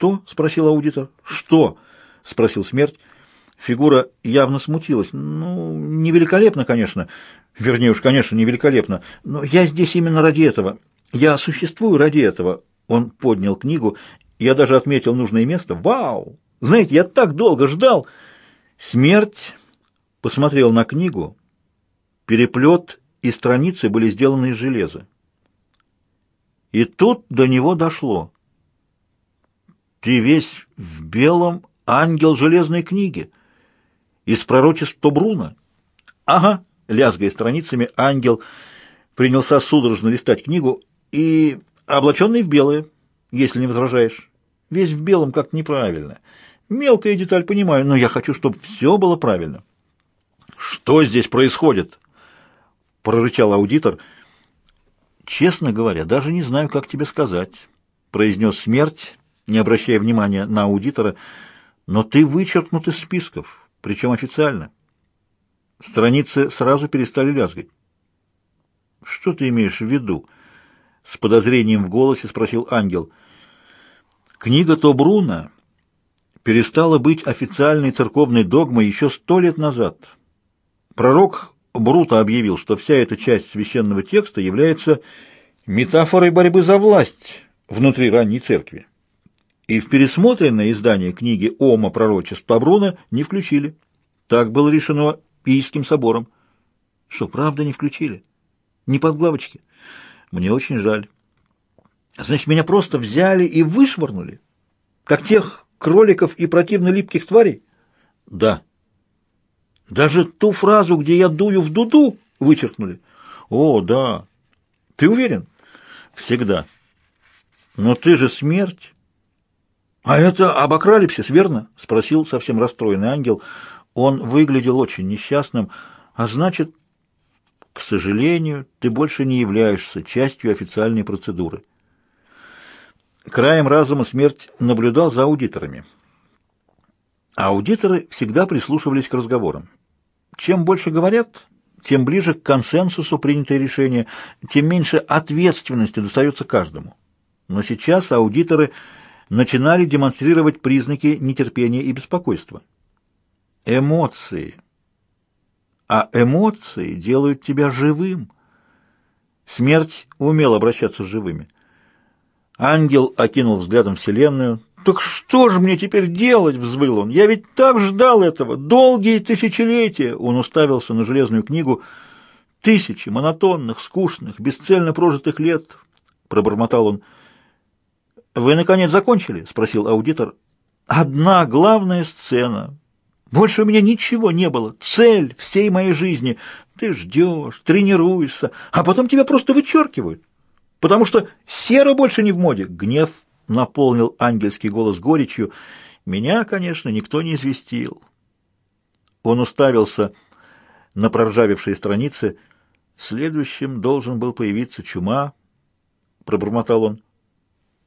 «Что?» — спросил аудитор. «Что?» — спросил смерть. Фигура явно смутилась. «Ну, невеликолепно, конечно. Вернее уж, конечно, невеликолепно. Но я здесь именно ради этого. Я существую ради этого». Он поднял книгу. Я даже отметил нужное место. «Вау! Знаете, я так долго ждал!» Смерть посмотрел на книгу. Переплет и страницы были сделаны из железа. И тут до него дошло. «Ты весь в белом ангел железной книги, из пророчеств Тобруна». «Ага», — лязгая страницами, ангел принялся судорожно листать книгу и облаченный в белое, если не возражаешь. Весь в белом как неправильно. Мелкая деталь, понимаю, но я хочу, чтобы все было правильно. «Что здесь происходит?» — прорычал аудитор. «Честно говоря, даже не знаю, как тебе сказать», — произнес смерть, не обращая внимания на аудитора. «Но ты вычеркнут из списков, причем официально». Страницы сразу перестали лязгать. «Что ты имеешь в виду?» — с подозрением в голосе спросил ангел. «Книга Тобруна перестала быть официальной церковной догмой еще сто лет назад». Пророк Бруто объявил, что вся эта часть священного текста является метафорой борьбы за власть внутри ранней церкви. И в пересмотренное издание книги Ома пророчеств Табруна не включили. Так было решено Пийским собором. Что, правда не включили? Не под главочки? Мне очень жаль. Значит, меня просто взяли и вышвырнули? Как тех кроликов и противно липких тварей? Да. Даже ту фразу, где я дую в дуду, вычеркнули. О, да. Ты уверен? Всегда. Но ты же смерть. А это абакралипсис, верно? Спросил совсем расстроенный ангел. Он выглядел очень несчастным, а значит, к сожалению, ты больше не являешься частью официальной процедуры. Краем разума смерть наблюдал за аудиторами. аудиторы всегда прислушивались к разговорам. Чем больше говорят, тем ближе к консенсусу принятое решение, тем меньше ответственности достается каждому. Но сейчас аудиторы начинали демонстрировать признаки нетерпения и беспокойства. Эмоции. А эмоции делают тебя живым. Смерть умел обращаться с живыми. Ангел окинул взглядом Вселенную, «Так что же мне теперь делать?» — взвыл он. «Я ведь так ждал этого! Долгие тысячелетия!» Он уставился на железную книгу. «Тысячи монотонных, скучных, бесцельно прожитых лет!» — пробормотал он. «Вы, наконец, закончили?» — спросил аудитор. «Одна главная сцена. Больше у меня ничего не было. Цель всей моей жизни. Ты ждешь, тренируешься, а потом тебя просто вычеркивают. Потому что сера больше не в моде. Гнев наполнил ангельский голос горечью. Меня, конечно, никто не известил. Он уставился на проржавевшие страницы. Следующим должен был появиться чума, пробормотал он.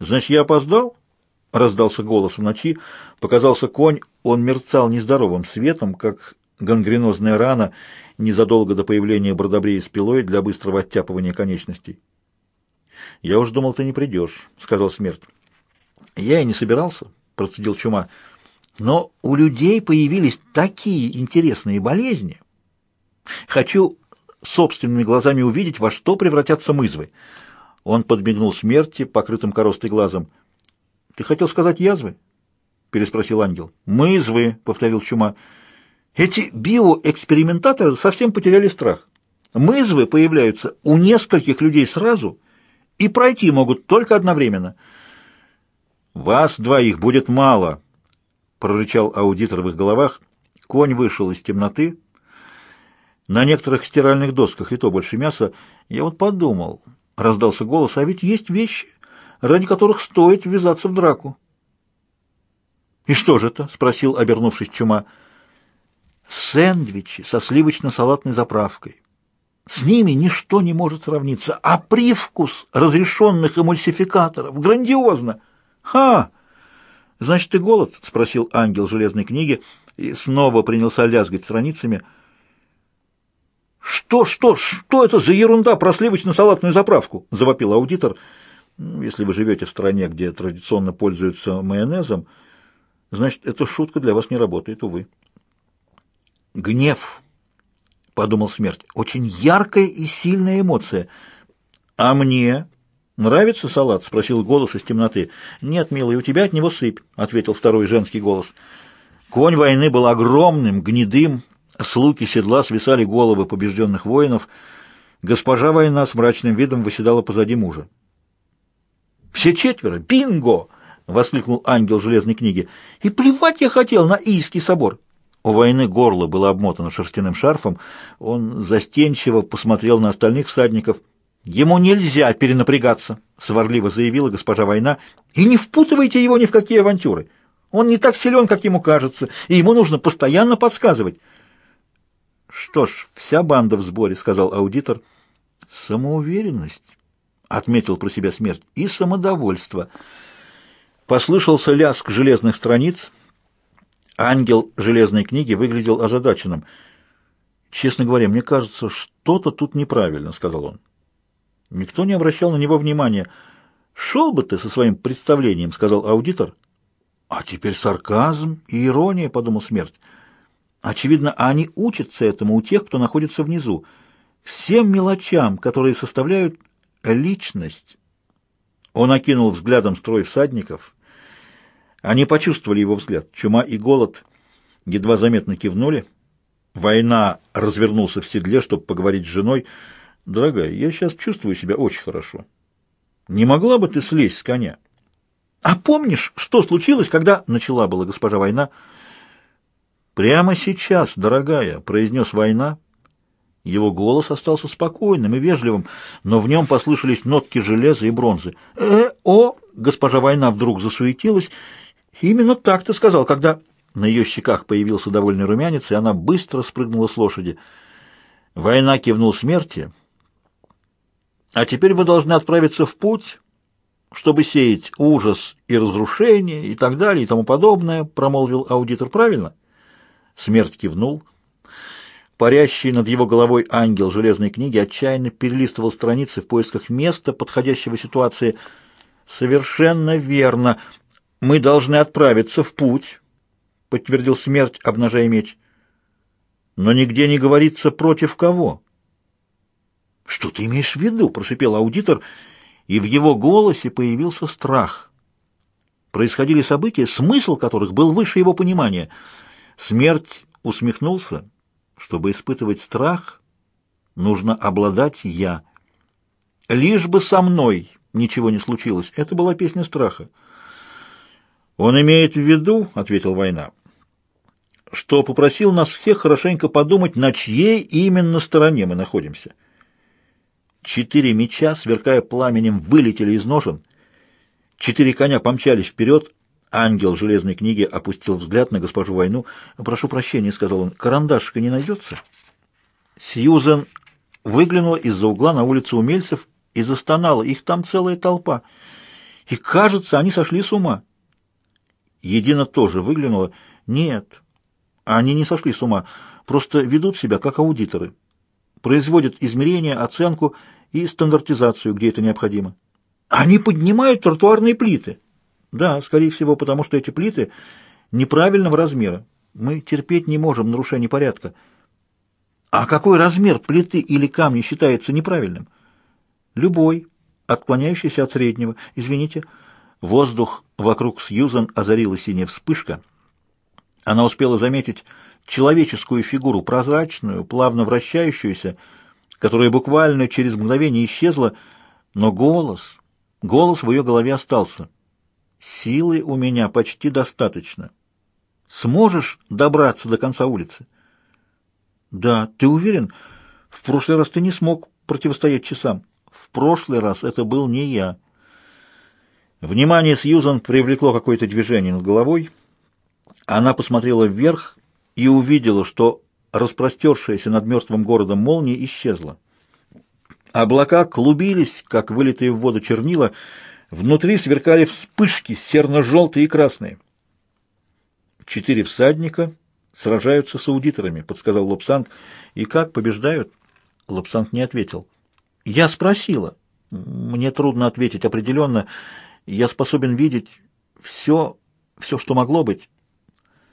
Значит, я опоздал? Раздался голос в ночи, показался конь, он мерцал нездоровым светом, как гангренозная рана незадолго до появления Бродобрея с пилой для быстрого оттяпывания конечностей. «Я уж думал, ты не придешь», — сказал смерть. Я и не собирался, процедил Чума. Но у людей появились такие интересные болезни. Хочу собственными глазами увидеть, во что превратятся мызвы. Он подмигнул смерти, покрытым коростой глазом. «Ты хотел сказать язвы?» — переспросил ангел. «Мызвы», — повторил Чума. «Эти биоэкспериментаторы совсем потеряли страх. Мызвы появляются у нескольких людей сразу и пройти могут только одновременно». «Вас двоих будет мало», — прорычал аудитор в их головах. Конь вышел из темноты. На некоторых стиральных досках и то больше мяса. Я вот подумал, — раздался голос, — а ведь есть вещи, ради которых стоит ввязаться в драку. «И что же это?» — спросил, обернувшись чума. «Сэндвичи со сливочно-салатной заправкой. С ними ничто не может сравниться, а привкус разрешенных эмульсификаторов грандиозно!» «Ха! Значит, ты голод?» — спросил ангел железной книги и снова принялся лязгать страницами. «Что, что, что это за ерунда про сливочно-салатную заправку?» — завопил аудитор. Ну, если вы живете в стране, где традиционно пользуются майонезом, значит, эта шутка для вас не работает, увы. Гнев, — подумал смерть, — очень яркая и сильная эмоция. А мне нравится салат? — спросил голос из темноты. Нет, милый, у тебя от него сыпь, — ответил второй женский голос. Конь войны был огромным, гнедым, с луки седла свисали головы побежденных воинов. Госпожа война с мрачным видом выседала позади мужа. «Все четверо! Бинго!» — воскликнул ангел железной книги. «И плевать я хотел на Ийский собор!» У войны горло было обмотано шерстяным шарфом. Он застенчиво посмотрел на остальных всадников. «Ему нельзя перенапрягаться!» — сварливо заявила госпожа война. «И не впутывайте его ни в какие авантюры! Он не так силен, как ему кажется, и ему нужно постоянно подсказывать!» «Что ж, вся банда в сборе», — сказал аудитор. «Самоуверенность» отметил про себя смерть, и самодовольство. Послышался лязг железных страниц. Ангел железной книги выглядел озадаченным. «Честно говоря, мне кажется, что-то тут неправильно», — сказал он. Никто не обращал на него внимания. «Шел бы ты со своим представлением», — сказал аудитор. «А теперь сарказм и ирония», — подумал смерть. «Очевидно, они учатся этому у тех, кто находится внизу. Всем мелочам, которые составляют личность. Он окинул взглядом строй всадников. Они почувствовали его взгляд. Чума и голод едва заметно кивнули. Война развернулся в седле, чтобы поговорить с женой. «Дорогая, я сейчас чувствую себя очень хорошо. Не могла бы ты слезть с коня?» «А помнишь, что случилось, когда...» — начала была госпожа Война. «Прямо сейчас, дорогая», — произнес Война, — его голос остался спокойным и вежливым, но в нем послышались нотки железа и бронзы. «Э, о!» — госпожа Война вдруг засуетилась. «Именно так ты сказал, когда...» На ее щеках появился довольный румянец, и она быстро спрыгнула с лошади. Война кивнул смерти. «А теперь вы должны отправиться в путь, чтобы сеять ужас и разрушение и так далее и тому подобное», — промолвил аудитор. «Правильно?» Смерть кивнул. Парящий над его головой ангел железной книги отчаянно перелистывал страницы в поисках места, подходящего ситуации. «Совершенно верно. Мы должны отправиться в путь», — подтвердил смерть, обнажая меч. «Но нигде не говорится против кого». «Что ты имеешь в виду?» — прошипел аудитор, и в его голосе появился страх. Происходили события, смысл которых был выше его понимания. Смерть усмехнулся чтобы испытывать страх, нужно обладать «я». «Лишь бы со мной ничего не случилось» — это была песня страха. «Он имеет в виду, — ответил Война, — что попросил нас всех хорошенько подумать, на чьей именно стороне мы находимся». Четыре меча, сверкая пламенем, вылетели из ножен. Четыре коня помчались вперед, Ангел железной книги опустил взгляд на госпожу Войну. «Прошу прощения», — сказал он, — «карандашика не найдется?» Сьюзен выглянула из-за угла на улицу умельцев и застонала. Их там целая толпа. И, кажется, они сошли с ума. Едина тоже выглянула. «Нет, они не сошли с ума, просто ведут себя как аудиторы. Производят измерения, оценку и стандартизацию, где это необходимо. Они поднимают тротуарные плиты». Да, скорее всего, потому что эти плиты неправильного размера. Мы терпеть не можем нарушений порядка. А какой размер плиты или камня считается неправильным? Любой, отклоняющийся от среднего. Извините, воздух вокруг Сьюзан озарила синяя вспышка. Она успела заметить человеческую фигуру, прозрачную, плавно вращающуюся, которая буквально через мгновение исчезла, но голос, голос в ее голове остался. Силы у меня почти достаточно. Сможешь добраться до конца улицы? Да, ты уверен? В прошлый раз ты не смог противостоять часам. В прошлый раз это был не я. Внимание Сьюзан привлекло какое-то движение над головой. Она посмотрела вверх и увидела, что распростершаяся над мертвым городом молния исчезла. Облака клубились, как вылитые в воду чернила, Внутри сверкали вспышки, серно-желтые и красные. Четыре всадника сражаются с аудиторами, подсказал Лобсанг. И как побеждают? Лобсанг не ответил. Я спросила. Мне трудно ответить определенно. Я способен видеть все, все, что могло быть,